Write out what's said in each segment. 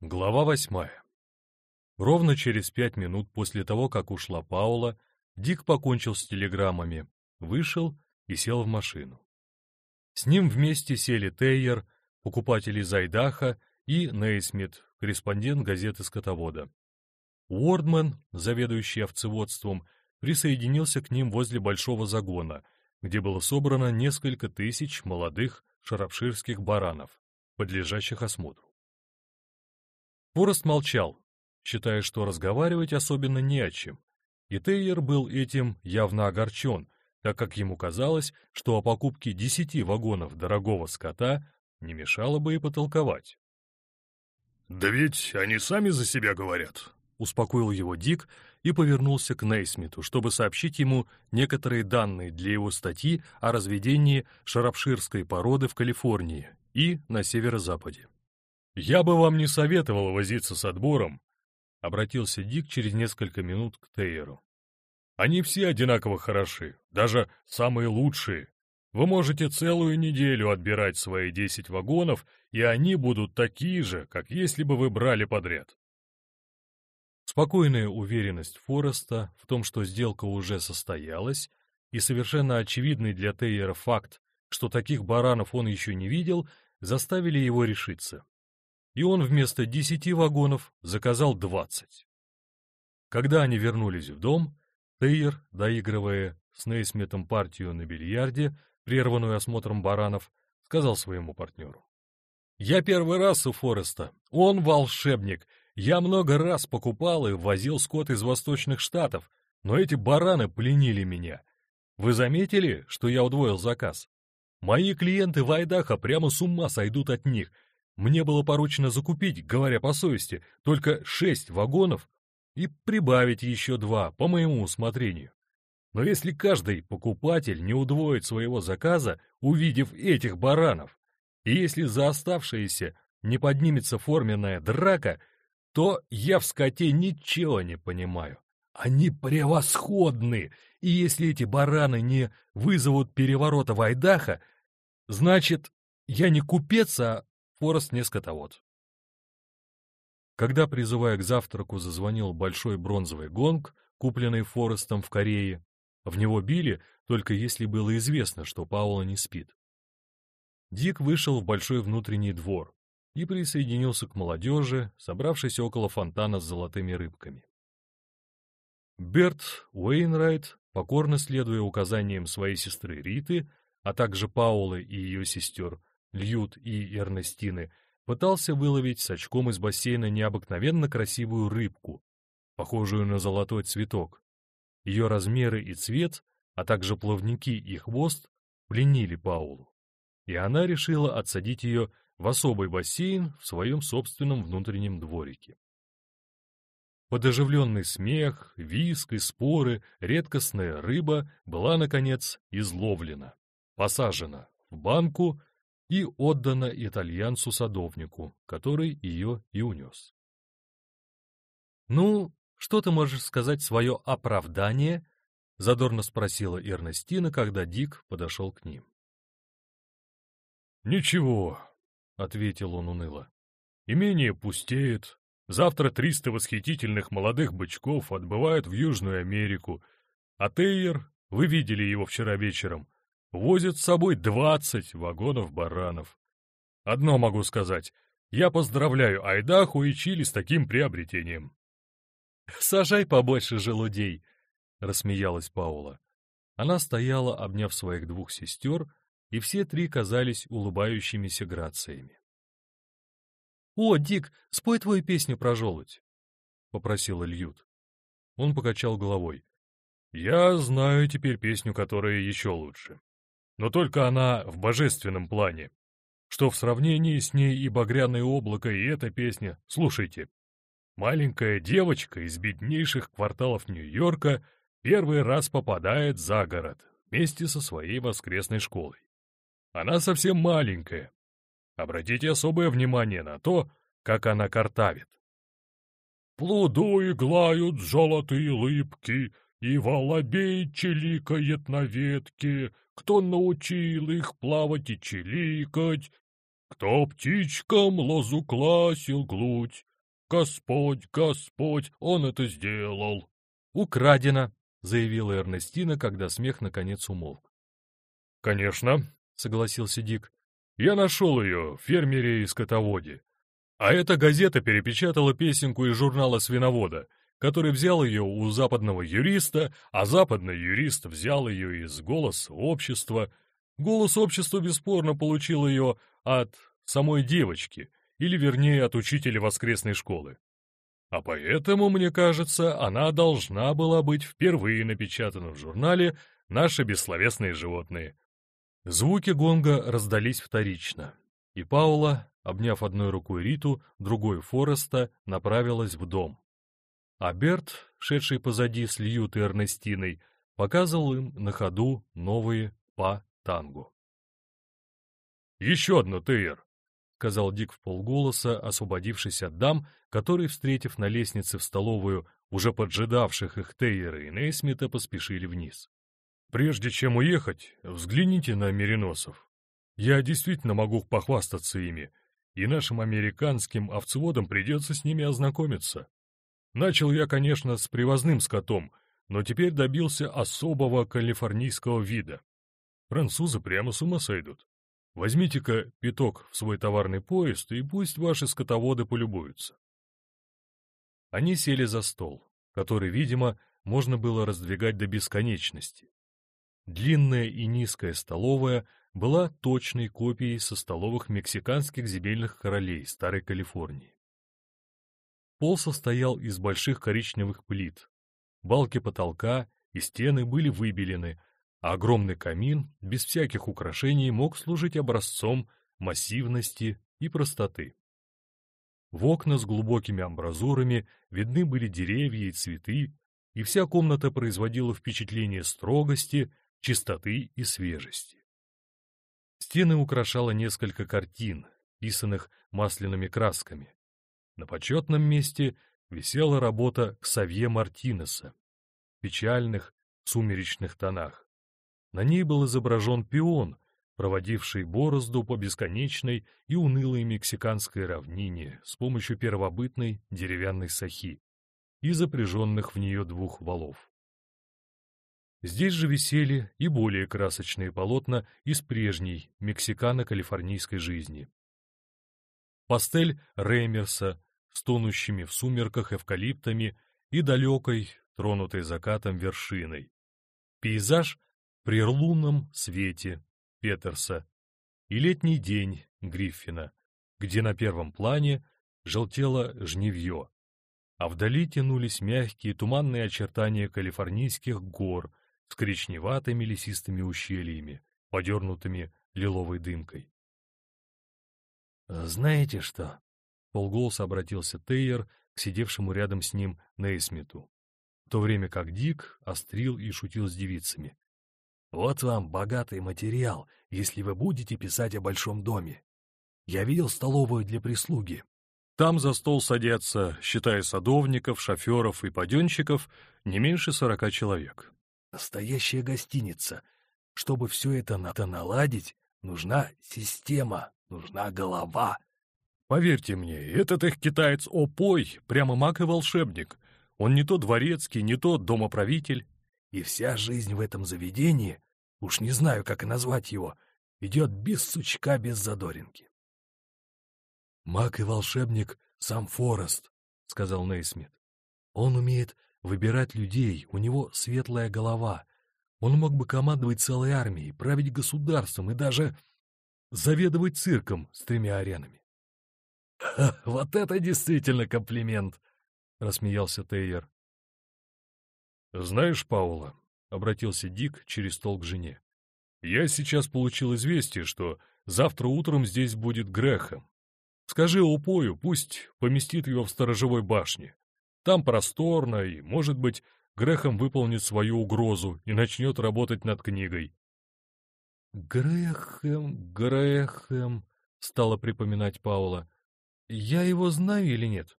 Глава восьмая. Ровно через пять минут после того, как ушла Паула, Дик покончил с телеграммами, вышел и сел в машину. С ним вместе сели Тейер, покупатель из Айдаха, и Нейсмит, корреспондент газеты «Скотовода». Уордман, заведующий овцеводством, присоединился к ним возле большого загона, где было собрано несколько тысяч молодых шарапширских баранов, подлежащих осмотру. Форест молчал, считая, что разговаривать особенно не о чем, и Тейер был этим явно огорчен, так как ему казалось, что о покупке десяти вагонов дорогого скота не мешало бы и потолковать. «Да ведь они сами за себя говорят», — успокоил его Дик и повернулся к Нейсмиту, чтобы сообщить ему некоторые данные для его статьи о разведении шарапширской породы в Калифорнии и на северо-западе. «Я бы вам не советовал возиться с отбором», — обратился Дик через несколько минут к Тейеру. «Они все одинаково хороши, даже самые лучшие. Вы можете целую неделю отбирать свои десять вагонов, и они будут такие же, как если бы вы брали подряд». Спокойная уверенность Фореста в том, что сделка уже состоялась, и совершенно очевидный для Тейера факт, что таких баранов он еще не видел, заставили его решиться и он вместо десяти вагонов заказал двадцать. Когда они вернулись в дом, Тейер, доигрывая с Нейсметом партию на бильярде, прерванную осмотром баранов, сказал своему партнеру. «Я первый раз у Фореста. Он волшебник. Я много раз покупал и возил скот из восточных штатов, но эти бараны пленили меня. Вы заметили, что я удвоил заказ? Мои клиенты в Айдахо прямо с ума сойдут от них — мне было поручено закупить, говоря по совести, только шесть вагонов и прибавить еще два, по моему усмотрению. Но если каждый покупатель не удвоит своего заказа, увидев этих баранов, и если за оставшиеся не поднимется форменная драка, то я в скоте ничего не понимаю. Они превосходны, и если эти бараны не вызовут переворота в Айдаха, значит, я не купец, а Форест не скотовод. Когда, призывая к завтраку, зазвонил большой бронзовый гонг, купленный Форестом в Корее, в него били, только если было известно, что Паула не спит. Дик вышел в большой внутренний двор и присоединился к молодежи, собравшейся около фонтана с золотыми рыбками. Берт Уэйнрайт, покорно следуя указаниям своей сестры Риты, а также Паулы и ее сестер, Льют и Эрнестины, пытался выловить с очком из бассейна необыкновенно красивую рыбку, похожую на золотой цветок. Ее размеры и цвет, а также плавники и хвост пленили Паулу, и она решила отсадить ее в особый бассейн в своем собственном внутреннем дворике. Под оживленный смех, виск и споры редкостная рыба была, наконец, изловлена, посажена в банку и отдана итальянцу-садовнику, который ее и унес. «Ну, что ты можешь сказать свое оправдание?» — задорно спросила Эрнестина, когда Дик подошел к ним. «Ничего», — ответил он уныло. «Имение пустеет. Завтра триста восхитительных молодых бычков отбывают в Южную Америку, а Тейер, вы видели его вчера вечером, возит с собой двадцать вагонов баранов. Одно могу сказать, я поздравляю Айдаху и Чили с таким приобретением. «Сажай побольше желудей», — рассмеялась Паула. Она стояла, обняв своих двух сестер, и все три казались улыбающимися грациями. «О, Дик, спой твою песню про желудь», — попросил Ильют. Он покачал головой. «Я знаю теперь песню, которая еще лучше но только она в божественном плане. Что в сравнении с ней и «Багряное облако», и эта песня, слушайте. Маленькая девочка из беднейших кварталов Нью-Йорка первый раз попадает за город вместе со своей воскресной школой. Она совсем маленькая. Обратите особое внимание на то, как она картавит. «Плуду иглают золотые лыбки, и волобей чиликает на ветке, кто научил их плавать и чиликать, Кто птичкам лозу класил глуть? Господь, Господь, он это сделал. Украдено, заявила Эрнестина, когда смех наконец умолк. Конечно, согласился Дик. Я нашел ее в фермере и скотоводе. А эта газета перепечатала песенку из журнала «Свиновода», который взял ее у западного юриста, а западный юрист взял ее из «Голоса общества». «Голос общества» бесспорно получил ее от самой девочки, или вернее от учителя воскресной школы. А поэтому, мне кажется, она должна была быть впервые напечатана в журнале «Наши бессловесные животные». Звуки гонга раздались вторично, и Паула, обняв одной рукой Риту, другой Фореста, направилась в дом. А Берт, шедший позади с Льют и Эрнестиной, показывал им на ходу новые по тангу. «Еще одно, Тейер!» — сказал Дик в полголоса, освободившись от дам, которые, встретив на лестнице в столовую уже поджидавших их Тейера и Нейсмита, поспешили вниз. «Прежде чем уехать, взгляните на мериносов. Я действительно могу похвастаться ими, и нашим американским овцеводам придется с ними ознакомиться. Начал я, конечно, с привозным скотом, но теперь добился особого калифорнийского вида. Французы прямо с ума сойдут. Возьмите-ка пяток в свой товарный поезд, и пусть ваши скотоводы полюбуются. Они сели за стол, который, видимо, можно было раздвигать до бесконечности. Длинная и низкая столовая была точной копией со столовых мексиканских земельных королей Старой Калифорнии. Пол состоял из больших коричневых плит. Балки потолка и стены были выбелены, а огромный камин без всяких украшений мог служить образцом массивности и простоты. В окна с глубокими амбразурами видны были деревья и цветы, и вся комната производила впечатление строгости, чистоты и свежести. Стены украшало несколько картин, писанных масляными красками. На почетном месте висела работа Ксавье Мартинеса в печальных, сумеречных тонах. На ней был изображен пион, проводивший борозду по бесконечной и унылой мексиканской равнине с помощью первобытной деревянной сахи и запряженных в нее двух валов. Здесь же висели и более красочные полотна из прежней мексикано-калифорнийской жизни. Пастель Реймерса с тонущими в сумерках эвкалиптами и далекой, тронутой закатом вершиной. Пейзаж при лунном свете Петерса и летний день Гриффина, где на первом плане желтело жневье, а вдали тянулись мягкие туманные очертания калифорнийских гор с коричневатыми лесистыми ущельями, подернутыми лиловой дымкой. «Знаете что?» Полголоса обратился Тейер к сидевшему рядом с ним Нейсмиту, в то время как Дик острил и шутил с девицами. «Вот вам богатый материал, если вы будете писать о большом доме. Я видел столовую для прислуги. Там за стол садятся, считая садовников, шоферов и паденщиков, не меньше сорока человек. Настоящая гостиница. Чтобы все это надо наладить, нужна система, нужна голова, Поверьте мне, этот их китаец Опой прямо маг и волшебник. Он не то дворецкий, не то домоправитель. И вся жизнь в этом заведении, уж не знаю, как и назвать его, идет без сучка, без задоринки. «Маг и волшебник сам Форест», — сказал Нейсмит. «Он умеет выбирать людей, у него светлая голова. Он мог бы командовать целой армией, править государством и даже заведовать цирком с тремя аренами. «Вот это действительно комплимент!» — рассмеялся Тейер. «Знаешь, Паула», — обратился Дик через стол к жене, — «я сейчас получил известие, что завтра утром здесь будет Грехом. Скажи Упою, пусть поместит его в сторожевой башне. Там просторно, и, может быть, Грехом выполнит свою угрозу и начнет работать над книгой». «Грехем, Грехем», — стала припоминать Паула. Я его знаю или нет?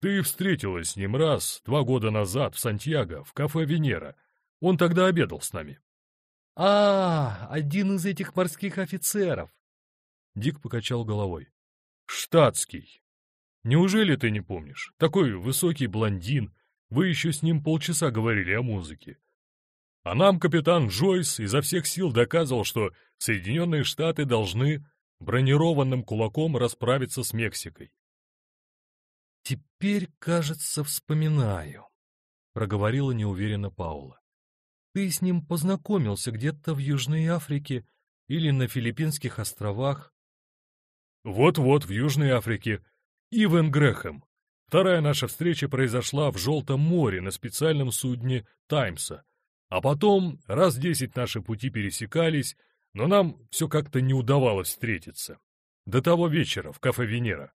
Ты встретилась с ним раз, два года назад, в Сантьяго, в кафе «Венера». Он тогда обедал с нами. А, один из этих морских офицеров. Дик покачал головой. «Штатский. Неужели ты не помнишь? Такой высокий блондин. Вы еще с ним полчаса говорили о музыке. А нам капитан Джойс изо всех сил доказывал, что Соединенные Штаты должны бронированным кулаком расправиться с Мексикой. «Теперь, кажется, вспоминаю», — проговорила неуверенно Паула. «Ты с ним познакомился где-то в Южной Африке или на Филиппинских островах?» «Вот-вот, в Южной Африке. Ивен Грэхэм. Вторая наша встреча произошла в Желтом море на специальном судне «Таймса», а потом раз десять наши пути пересекались, но нам все как-то не удавалось встретиться. До того вечера в кафе «Венера».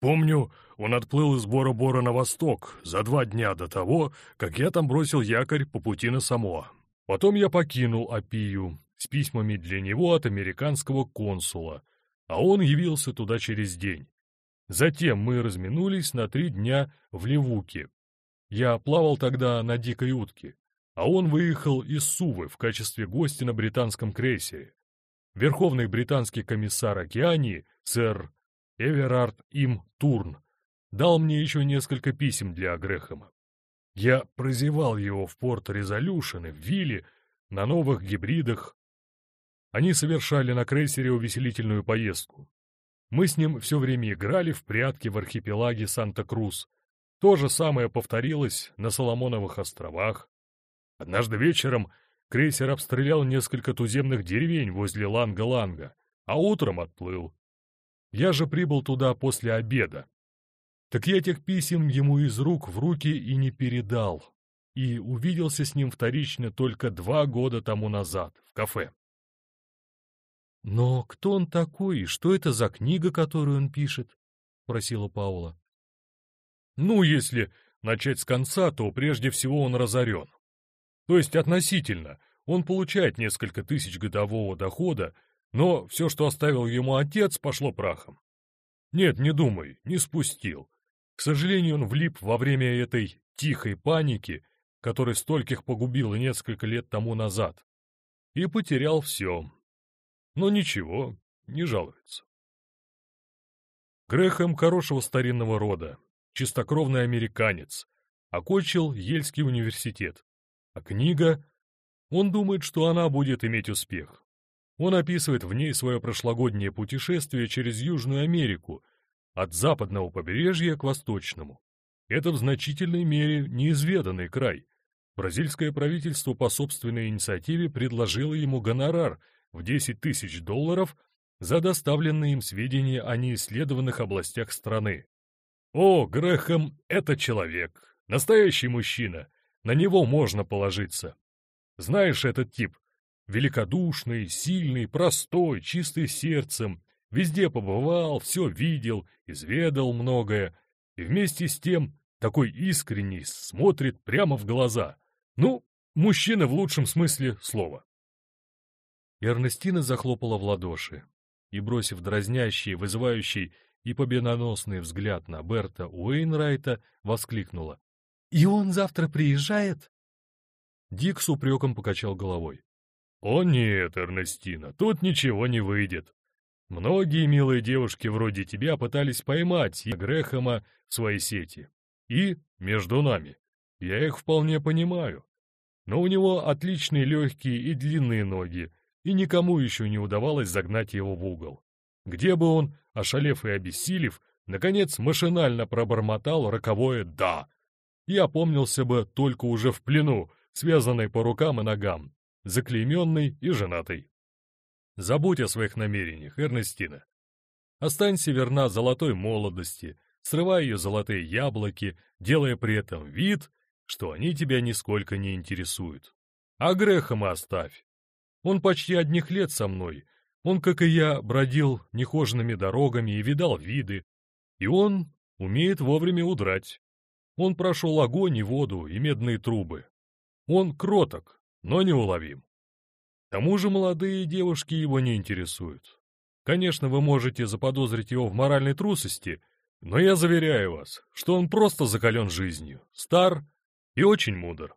Помню, он отплыл из Бора-Бора на восток за два дня до того, как я там бросил якорь по пути на Самоа. Потом я покинул Апию с письмами для него от американского консула, а он явился туда через день. Затем мы разминулись на три дня в Левуке. Я плавал тогда на дикой утке а он выехал из Сувы в качестве гостя на британском крейсере. Верховный британский комиссар Океании, сэр Эверард Им Турн, дал мне еще несколько писем для Грэхэма. Я прозевал его в порт Резолюшен и в Вилле на новых гибридах. Они совершали на крейсере увеселительную поездку. Мы с ним все время играли в прятки в архипелаге Санта-Крус. То же самое повторилось на Соломоновых островах. Однажды вечером крейсер обстрелял несколько туземных деревень возле Ланга-Ланга, а утром отплыл. Я же прибыл туда после обеда. Так я этих писем ему из рук в руки и не передал, и увиделся с ним вторично только два года тому назад, в кафе. «Но кто он такой и что это за книга, которую он пишет?» — просила Паула. «Ну, если начать с конца, то прежде всего он разорен. То есть относительно, он получает несколько тысяч годового дохода, но все, что оставил ему отец, пошло прахом. Нет, не думай, не спустил. К сожалению, он влип во время этой тихой паники, которая стольких погубила несколько лет тому назад, и потерял все. Но ничего, не жалуется. Грэхэм хорошего старинного рода, чистокровный американец, окончил Ельский университет, а книга... Он думает, что она будет иметь успех. Он описывает в ней свое прошлогоднее путешествие через Южную Америку, от западного побережья к восточному. Это в значительной мере неизведанный край. Бразильское правительство по собственной инициативе предложило ему гонорар в 10 тысяч долларов за доставленные им сведения о неисследованных областях страны. О, Грэхэм — это человек, настоящий мужчина, на него можно положиться. Знаешь этот тип? Великодушный, сильный, простой, чистый сердцем. Везде побывал, все видел, изведал многое. И вместе с тем такой искренний, смотрит прямо в глаза. Ну, мужчина в лучшем смысле слова. Эрнестина захлопала в ладоши и, бросив дразнящий, вызывающий и победоносный взгляд на Берта Уэйнрайта, воскликнула. «И он завтра приезжает?» Дик с упреком покачал головой. «О нет, Эрнестина, тут ничего не выйдет. Многие милые девушки вроде тебя пытались поймать Грэхэма в свои сети. И, между нами, я их вполне понимаю. Но у него отличные легкие и длинные ноги, и никому еще не удавалось загнать его в угол. Где бы он, ошалев и обессилев, наконец машинально пробормотал роковое «да», я помнился бы только уже в плену, связанной по рукам и ногам, заклейменный и женатый. Забудь о своих намерениях, Эрнестина. Останься верна золотой молодости, срывая ее золотые яблоки, делая при этом вид, что они тебя нисколько не интересуют. А Грехома оставь. Он почти одних лет со мной. Он, как и я, бродил нехоженными дорогами и видал виды. И он умеет вовремя удрать. Он прошел огонь и воду, и медные трубы. Он кроток, но неуловим. К тому же молодые девушки его не интересуют. Конечно, вы можете заподозрить его в моральной трусости, но я заверяю вас, что он просто закален жизнью, стар и очень мудр.